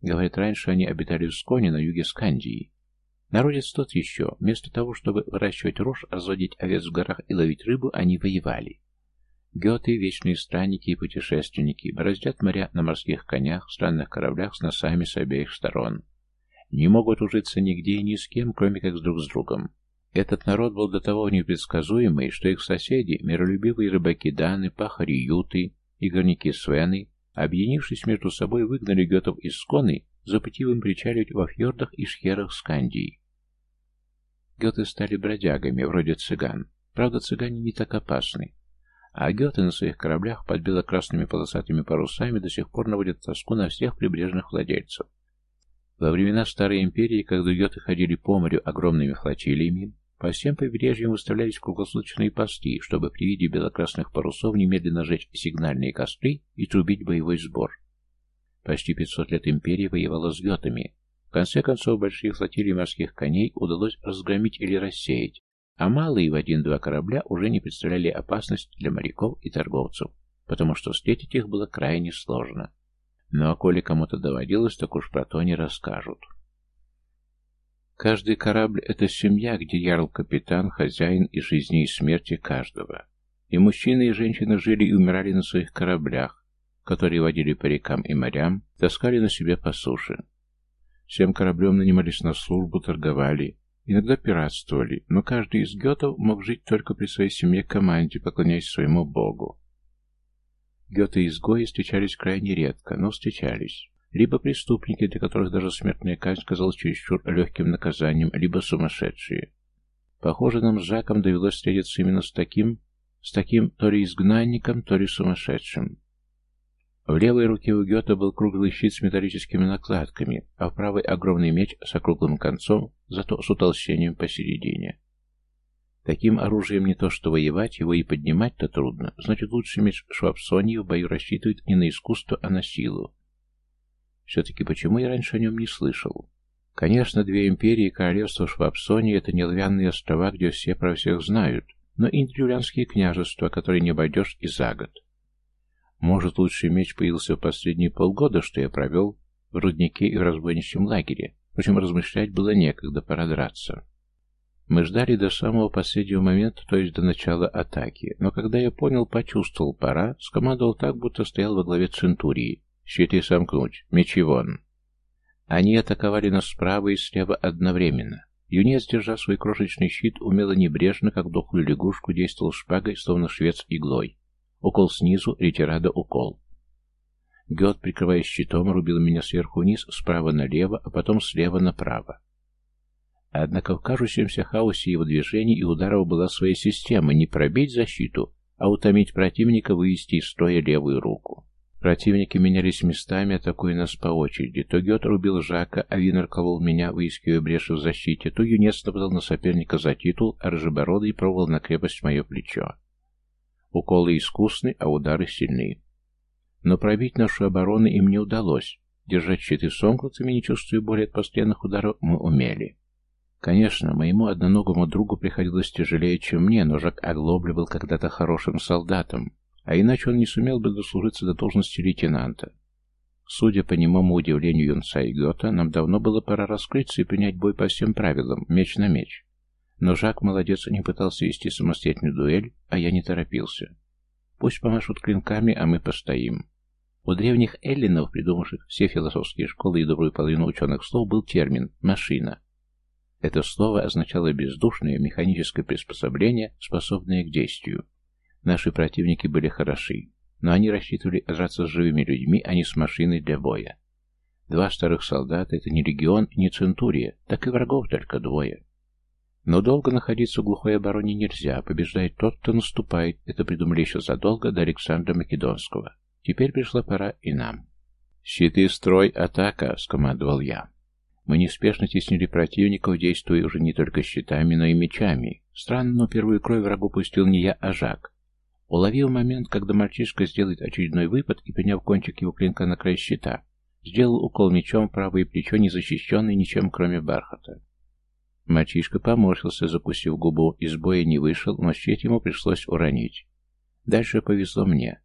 Говорят, раньше они обитали в Сконе на юге Скандии. Народец тот еще. Вместо того, чтобы выращивать рожь, разводить овец в горах и ловить рыбу, они воевали. Геты, вечные странники и путешественники, бороздят моря на морских конях, странных кораблях с носами с обеих сторон. Не могут ужиться нигде и ни с кем, кроме как друг с другом. Этот народ был до того непредсказуемый, что их соседи, миролюбивые рыбаки Даны, пахари Юты и горняки Свены, объединившись между собой, выгнали гетов из Сконы, запретив им причаливать во фьордах и шхерах Скандии. Геты стали бродягами, вроде цыган. Правда, цыгане не так опасны. А геты на своих кораблях под бело-красными полосатыми парусами до сих пор наводят тоску на всех прибрежных владельцев. Во времена Старой Империи, когда геты ходили по морю огромными флотилиями, по всем побережьям выставлялись круглосуточные посты, чтобы при виде белокрасных парусов немедленно жечь сигнальные костры и трубить боевой сбор. Почти 500 лет империи воевала с гетами. В конце концов, большие флотилии морских коней удалось разгромить или рассеять, а малые в один-два корабля уже не представляли опасность для моряков и торговцев, потому что встретить их было крайне сложно. Ну а коли кому-то доводилось, так уж про то не расскажут. Каждый корабль — это семья, где ярл капитан, хозяин и жизни и смерти каждого. И мужчины, и женщины жили и умирали на своих кораблях, которые водили по рекам и морям, таскали на себе по суше. Всем кораблем нанимались на службу, торговали, иногда пиратствовали, но каждый из гетов мог жить только при своей семье-команде, поклоняясь своему богу. Геты-изгои встречались крайне редко, но встречались. Либо преступники, для которых даже смертная казнь казалась чересчур легким наказанием, либо сумасшедшие. Похоже, нам с Жаком довелось встретиться именно с таким, с таким то ли изгнанником, то ли сумасшедшим. В левой руке у Гёта был круглый щит с металлическими накладками, а в правой огромный меч с округлым концом, зато с утолщением посередине. Таким оружием не то что воевать, его и поднимать-то трудно. Значит, лучший меч Швабсонии в бою рассчитывает не на искусство, а на силу. Все-таки почему я раньше о нем не слышал? Конечно, две империи и королевство Швабсонии — это не львяные острова, где все про всех знают, но и древлянские княжества, которые не обойдешь и за год. Может, лучший меч появился в последние полгода, что я провел в руднике и в разбойничьем лагере. Впрочем, размышлять было некогда, пора драться. Мы ждали до самого последнего момента, то есть до начала атаки, но когда я понял, почувствовал пора, скомандовал так, будто стоял во главе Центурии. «Щиты сомкнуть! Мечи вон!» Они атаковали нас справа и слева одновременно. Юнец, держа свой крошечный щит, умело небрежно, как дохлую лягушку, действовал шпагой, словно швец иглой. Укол снизу, ретирада укол. Гет, прикрываясь щитом, рубил меня сверху вниз, справа налево, а потом слева направо. Однако в кажущемся хаосе его движений и ударов была своя система не пробить защиту, а утомить противника, вывести из строя левую руку. Противники менялись местами, атакуя нас по очереди. То Гет рубил Жака, а Винер колол меня, выискивая бреши в защите, то Юнец нападал на соперника за титул, а Рыжебородый пробовал на крепость мое плечо. Уколы искусны, а удары сильны. Но пробить нашу оборону им не удалось. Держать щиты сомкнутыми, не чувствуя боли от постоянных ударов, мы умели. Конечно, моему одноногому другу приходилось тяжелее, чем мне, но Жак Аглобли был когда-то хорошим солдатом, а иначе он не сумел бы дослужиться до должности лейтенанта. Судя по немому удивлению юнца и Гёта, нам давно было пора раскрыться и принять бой по всем правилам, меч на меч. Но Жак, молодец, не пытался вести самостоятельную дуэль, а я не торопился. Пусть помашут клинками, а мы постоим. У древних эллинов, придумавших все философские школы и добрую половину ученых слов, был термин «машина». Это слово означало бездушное механическое приспособление, способное к действию. Наши противники были хороши, но они рассчитывали драться с живыми людьми, а не с машиной для боя. Два старых солдата — это не легион не центурия, так и врагов только двое. Но долго находиться в глухой обороне нельзя, побеждает тот, кто наступает, это придумали еще задолго до Александра Македонского. Теперь пришла пора и нам. «Щиты, строй, атака!» — скомандовал я. Мы неспешно теснили противников, действуя уже не только щитами, но и мечами. Странно, но первую кровь врагу пустил не я, а Жак. Уловил момент, когда мальчишка сделает очередной выпад и, приняв кончик его клинка на край щита, сделал укол мечом правое плечо, не защищенное ничем, кроме бархата. Мальчишка поморщился, закусив губу, из боя не вышел, но щит ему пришлось уронить. Дальше повезло мне.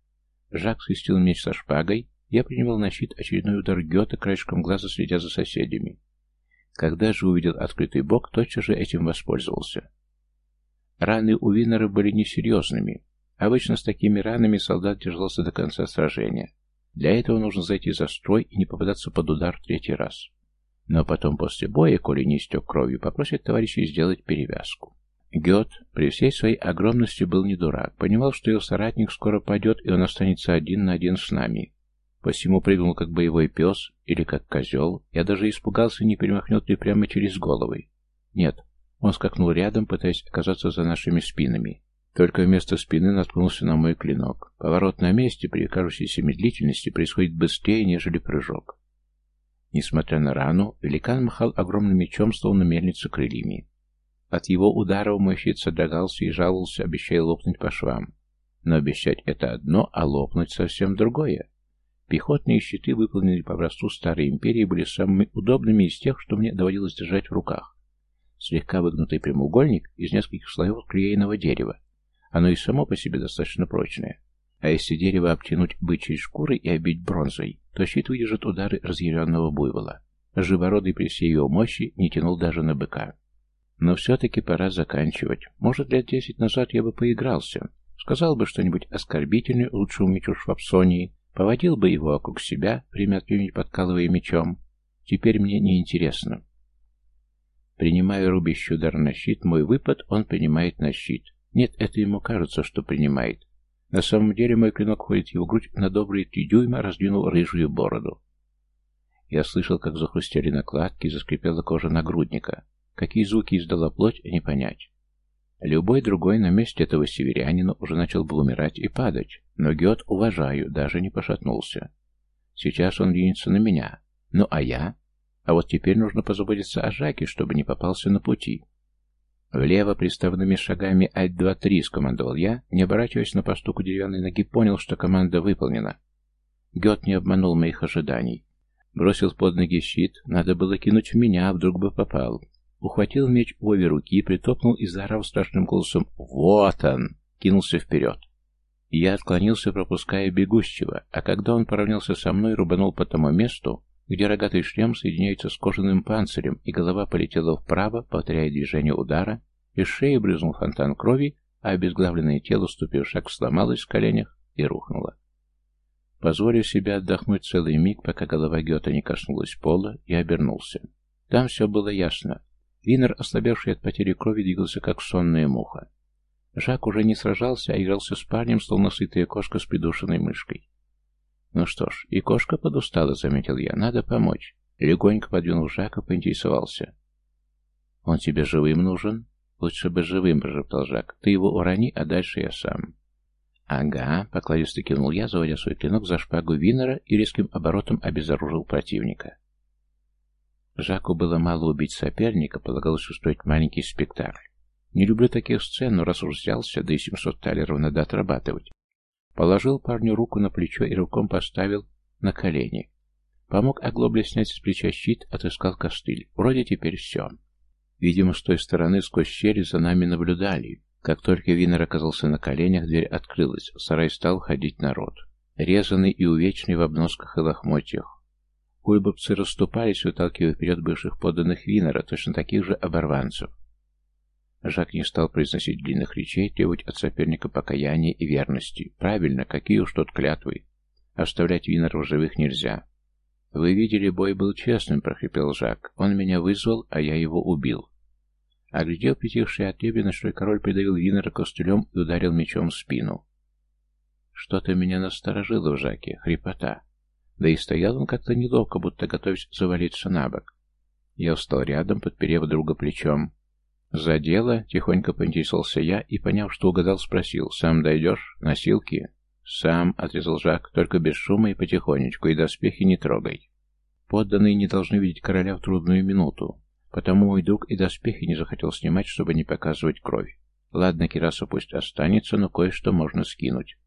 Жак свистил меч со шпагой, я принимал на щит очередной удар Гёта, краешком глаза следя за соседями. Когда же увидел открытый бок, тотчас же этим воспользовался. Раны у Виннера были несерьезными. Обычно с такими ранами солдат держался до конца сражения. Для этого нужно зайти за строй и не попадаться под удар третий раз. Но потом после боя, коли не истек кровью, попросит товарищей сделать перевязку. Гет при всей своей огромности был не дурак, понимал, что его соратник скоро пойдет, и он останется один на один с нами. Посему прыгнул как боевой пес или как козел. Я даже испугался, не перемахнет ли прямо через головы. Нет, он скакнул рядом, пытаясь оказаться за нашими спинами. Только вместо спины наткнулся на мой клинок. Поворот на месте при кажущейся медлительности происходит быстрее, нежели прыжок. Несмотря на рану, великан махал огромным мечом, словно мельница крыльями. От его ударов мой щит содрогался и жаловался, обещая лопнуть по швам. Но обещать это одно, а лопнуть совсем другое. Пехотные щиты, выполненные по образцу Старой Империи, были самыми удобными из тех, что мне доводилось держать в руках. Слегка выгнутый прямоугольник из нескольких слоев клееного дерева. Оно и само по себе достаточно прочное. А если дерево обтянуть бычьей шкурой и обить бронзой, то щит выдержит удары разъяренного буйвола. Живородый при всей его мощи не тянул даже на быка. Но все-таки пора заканчивать. Может, лет десять назад я бы поигрался. Сказал бы что-нибудь оскорбительное лучшему мечу Швабсонии, поводил бы его вокруг себя, время от времени подкалывая мечом. Теперь мне не интересно. Принимая рубящий удар на щит, мой выпад он принимает на щит. Нет, это ему кажется, что принимает. На самом деле мой клинок входит в его грудь на добрые три дюйма, раздвинул рыжую бороду. Я слышал, как захрустели накладки, заскрипела кожа нагрудника. Какие звуки издала плоть, не понять. Любой другой на месте этого северянина уже начал бы умирать и падать, но Гет, уважаю, даже не пошатнулся. Сейчас он ринется на меня. Ну а я? А вот теперь нужно позаботиться о Жаке, чтобы не попался на пути. Влево приставными шагами «Ать-два-три», — скомандовал я, не оборачиваясь на постуку деревянной ноги, понял, что команда выполнена. Гет не обманул моих ожиданий. Бросил под ноги щит, надо было кинуть в меня, а вдруг бы попал. Ухватил меч в обе руки, притопнул и заорал страшным голосом «Вот он!» кинулся вперед. Я отклонился, пропуская бегущего, а когда он поравнялся со мной, рубанул по тому месту, где рогатый шлем соединяется с кожаным панцирем, и голова полетела вправо, повторяя движение удара, из шеи брызнул фонтан крови, а обезглавленное тело, ступив шаг, сломалось в коленях и рухнуло. Позволив себе отдохнуть целый миг, пока голова Гёта не коснулась пола, и обернулся. Там все было ясно. Винер, ослабевший от потери крови, двигался как сонная муха. Жак уже не сражался, а игрался с парнем, словно сытая кошка с придушенной мышкой. Ну что ж, и кошка подустала, заметил я. Надо помочь. Легонько подвинул Жака, поинтересовался. Он тебе живым нужен? Лучше бы живым, прошептал Жак. Ты его урони, а дальше я сам. Ага, покладисто кивнул я, заводя свой клинок за шпагу Винера и резким оборотом обезоружил противника. Жаку было мало убить соперника, полагалось устроить маленький спектакль. Не люблю таких сцен, но раз уж взялся, да и 700 талеров надо отрабатывать. Положил парню руку на плечо и руком поставил на колени. Помог оглобле снять с плеча щит, отыскал костыль. Вроде теперь все. Видимо, с той стороны сквозь щели за нами наблюдали. Как только Винер оказался на коленях, дверь открылась. В сарай стал ходить народ. Резанный и увечный в обносках и лохмотьях. Кульбовцы расступались, выталкивая вперед бывших подданных Винера, точно таких же оборванцев. Жак не стал произносить длинных речей, требовать от соперника покаяния и верности. Правильно, какие уж тут клятвы. Оставлять Винера в живых нельзя. «Вы видели, бой был честным», — прохрипел Жак. «Он меня вызвал, а я его убил». Оглядел притихший от ночной король придавил Винера костылем и ударил мечом в спину. Что-то меня насторожило в Жаке, хрипота. Да и стоял он как-то неловко, будто готовясь завалиться на бок. Я встал рядом, подперев друга плечом. «За дело?» — тихонько поинтересовался я и, поняв, что угадал, спросил. «Сам дойдешь? Носилки?» «Сам», — отрезал Жак, — «только без шума и потихонечку, и доспехи не трогай». Подданные не должны видеть короля в трудную минуту, потому мой друг и доспехи не захотел снимать, чтобы не показывать кровь. Ладно, Кираса пусть останется, но кое-что можно скинуть.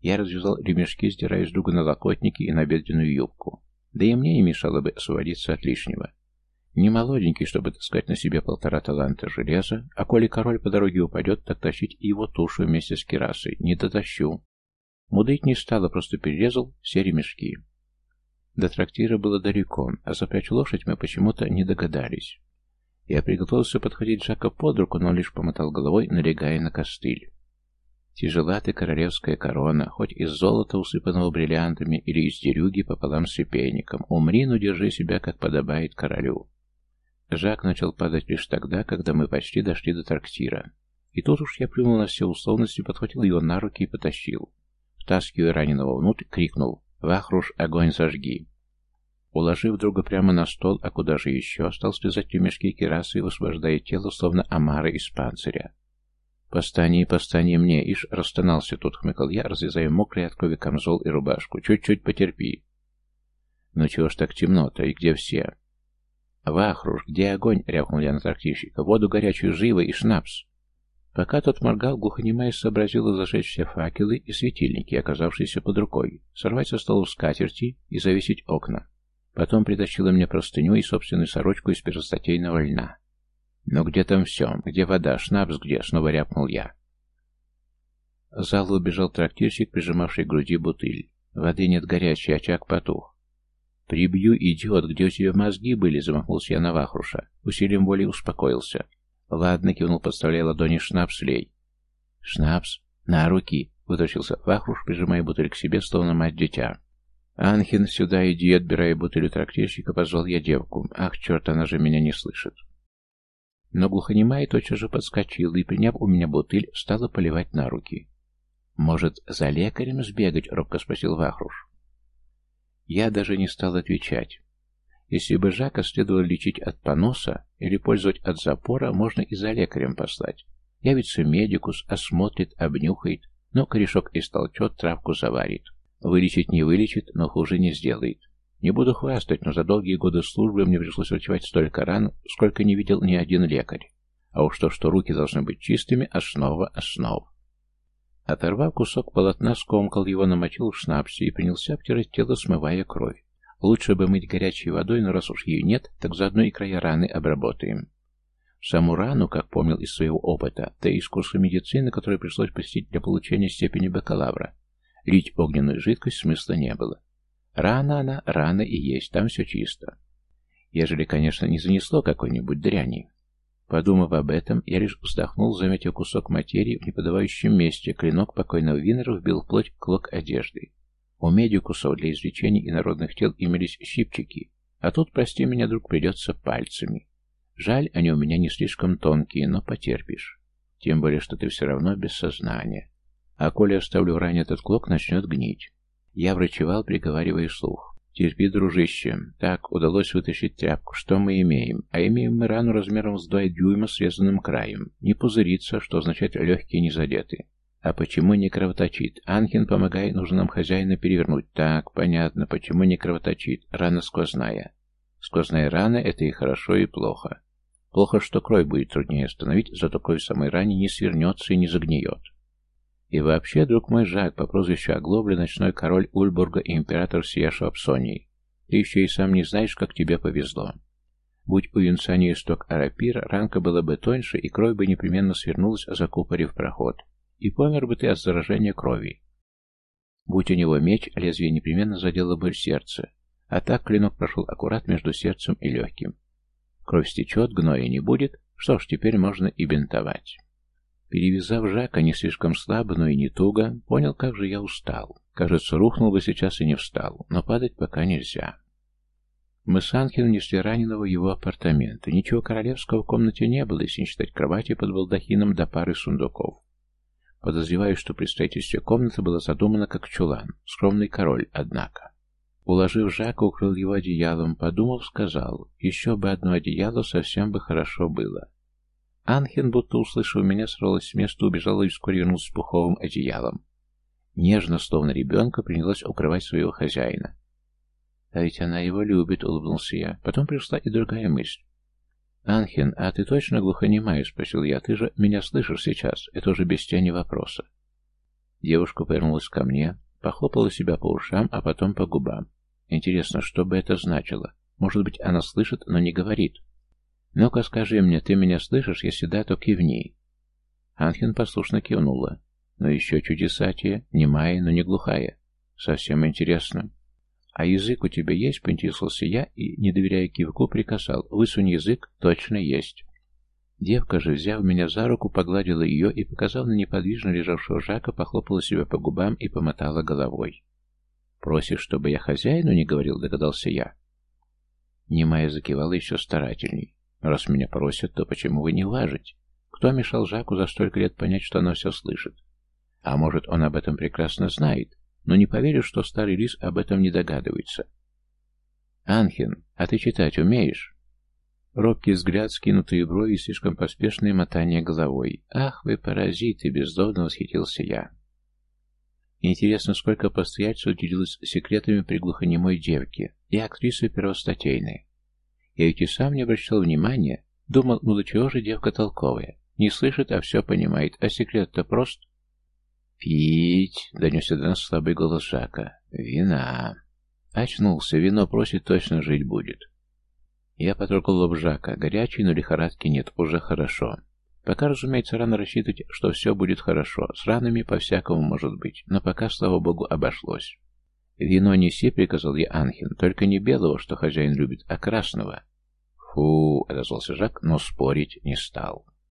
Я развязал ремешки, сдирая с друга налокотники и набедренную юбку. Да и мне не мешало бы освободиться от лишнего. Не молоденький, чтобы таскать на себе полтора таланта железа, а коли король по дороге упадет, так тащить и его тушу вместе с кирасой. Не дотащу. Мудрить не стало, просто перерезал все ремешки. До трактира было далеко, а запрячь лошадь мы почему-то не догадались. Я приготовился подходить Жака под руку, но лишь помотал головой, налегая на костыль. Тяжела ты королевская корона, хоть из золота, усыпанного бриллиантами, или из дерюги пополам с репейником. Умри, но держи себя, как подобает королю. Жак начал падать лишь тогда, когда мы почти дошли до трактира. И тут уж я плюнул на все условности, подхватил его на руки и потащил. Втаскивая раненого внутрь, крикнул «Вахруш, огонь зажги!». Уложив друга прямо на стол, а куда же еще, стал слезать ремешки кирасы и высвобождая тело, словно омара из панциря. «Постани, постани мне!» Ишь расстонался тут, хмыкал я, разрезая мокрый от крови камзол и рубашку. «Чуть-чуть потерпи!» «Ну чего ж так темно-то? И где все?» «Вахруш, где огонь?» — рявкнул я на трактирщика. «Воду горячую, живо и шнапс!» Пока тот моргал, глухонемая сообразила зажечь все факелы и светильники, оказавшиеся под рукой, сорвать со стола скатерти и завесить окна. Потом притащила мне простыню и собственную сорочку из перстатейного льна. «Но где там все? Где вода? Шнапс где?» — снова рявкнул я. В зал убежал трактирщик, прижимавший к груди бутыль. «Воды нет горячей, очаг потух. «Прибью, идиот, где у тебя мозги были?» — замахнулся я на Вахруша. Усилием воли успокоился. «Ладно», — кивнул, подставляя ладони, — «шнапс лей». «Шнапс? На руки!» — вытащился Вахруш, прижимая бутыль к себе, словно мать дитя. «Анхин, сюда иди, отбирая бутыль у трактирщика, позвал я девку. Ах, черт, она же меня не слышит». Но глухонемая тотчас же подскочила и, приняв у меня бутыль, стала поливать на руки. «Может, за лекарем сбегать?» — робко спросил Вахруш. Я даже не стал отвечать. Если бы Жака следовало лечить от поноса или пользовать от запора, можно и за лекарем послать. Явится медикус, осмотрит, обнюхает, но корешок истолчет, травку заварит. Вылечить не вылечит, но хуже не сделает. Не буду хвастать, но за долгие годы службы мне пришлось врачевать столько ран, сколько не видел ни один лекарь. А уж то, что руки должны быть чистыми, основа основ. Оторвав кусок полотна, скомкал его, намочил в шнапсе и принялся обтирать тело, смывая кровь. Лучше бы мыть горячей водой, но раз уж ее нет, так заодно и края раны обработаем. Саму рану, как помнил из своего опыта, да и из курса медицины, который пришлось посетить для получения степени бакалавра, лить огненную жидкость смысла не было. Рана она, рана и есть, там все чисто. Ежели, конечно, не занесло какой-нибудь дряни. Подумав об этом, я лишь вздохнул, заметив кусок материи в неподавающем месте. Клинок покойного Винера вбил вплоть клок одежды. У медикусов для извлечения инородных тел имелись щипчики, а тут, прости меня, друг, придется пальцами. Жаль, они у меня не слишком тонкие, но потерпишь. Тем более, что ты все равно без сознания. А коли оставлю в ране этот клок, начнет гнить. Я врачевал, приговаривая слух. «Терпи, дружище. Так, удалось вытащить тряпку. Что мы имеем? А имеем мы рану размером с два дюйма срезанным краем. Не пузырится, что означает легкие не задеты. А почему не кровоточит? Анхин, помогай, нужно нам хозяина перевернуть. Так, понятно, почему не кровоточит. Рана сквозная. Сквозная рана — это и хорошо, и плохо. Плохо, что кровь будет труднее остановить, зато кровь самой ране не свернется и не загниет. И вообще, друг мой Жак, по прозвищу Оглобля, ночной король Ульбурга и император всея Шапсонии, ты еще и сам не знаешь, как тебе повезло. Будь у юнца не исток Арапира, ранка была бы тоньше, и кровь бы непременно свернулась, закупорив проход. И помер бы ты от заражения крови. Будь у него меч, лезвие непременно задело бы сердце, а так клинок прошел аккурат между сердцем и легким. Кровь стечет, гноя не будет, что ж, теперь можно и бинтовать. Перевязав Жака не слишком слабо, но и не туго, понял, как же я устал. Кажется, рухнул бы сейчас и не встал, но падать пока нельзя. Мы с Анхелем несли раненого в его апартаменты. Ничего королевского в комнате не было, если не считать кровати под балдахином до пары сундуков. Подозреваю, что при строительстве комнаты было задумано как чулан. Скромный король, однако. Уложив Жака, укрыл его одеялом, подумав, сказал, еще бы одно одеяло совсем бы хорошо было. Анхен, будто услышав меня, сорвалась с места, убежала и вскоре вернулась с пуховым одеялом. Нежно, словно ребенка, принялась укрывать своего хозяина. «А ведь она его любит», — улыбнулся я. Потом пришла и другая мысль. «Анхен, а ты точно глухонемая?» — спросил я. «Ты же меня слышишь сейчас? Это уже без тени вопроса». Девушка повернулась ко мне, похлопала себя по ушам, а потом по губам. Интересно, что бы это значило? Может быть, она слышит, но не говорит. «Ну-ка скажи мне, ты меня слышишь? Если да, то кивни». Анхен послушно кивнула. «Но еще чудесатие, немая, но не глухая. Совсем интересно». «А язык у тебя есть?» — поинтересовался я и, не доверяя кивку, приказал. «Высунь язык, точно есть». Девка же, взяв меня за руку, погладила ее и, показав на неподвижно лежавшего Жака, похлопала себя по губам и помотала головой. «Просишь, чтобы я хозяину не говорил?» — догадался я. Немая закивала еще старательней. Раз меня просят, то почему вы не важите? Кто мешал Жаку за столько лет понять, что она все слышит? А может, он об этом прекрасно знает, но не поверю, что старый лис об этом не догадывается. «Анхин, а ты читать умеешь?» Робкий взгляд, скинутые брови и слишком поспешное мотание головой. «Ах, вы паразиты!» — бездомно восхитился я. Интересно, сколько постояльцев делилось секретами при глухонемой девке и актрисы первостатейной. Я ведь и сам не обращал внимания. Думал, ну до чего же девка толковая? Не слышит, а все понимает. А секрет-то прост. «Пить!» — донесся до нас слабый голос Жака. «Вина!» Очнулся, вино просит, точно жить будет. Я потрогал лоб Жака. Горячий, но лихорадки нет, уже хорошо. Пока, разумеется, рано рассчитывать, что все будет хорошо. С ранами по-всякому может быть, но пока, слава богу, обошлось. «Вино неси», — приказал я Анхин, — «только не белого, что хозяин любит, а красного». «Фу», — отозвался Жак, но спорить не стал.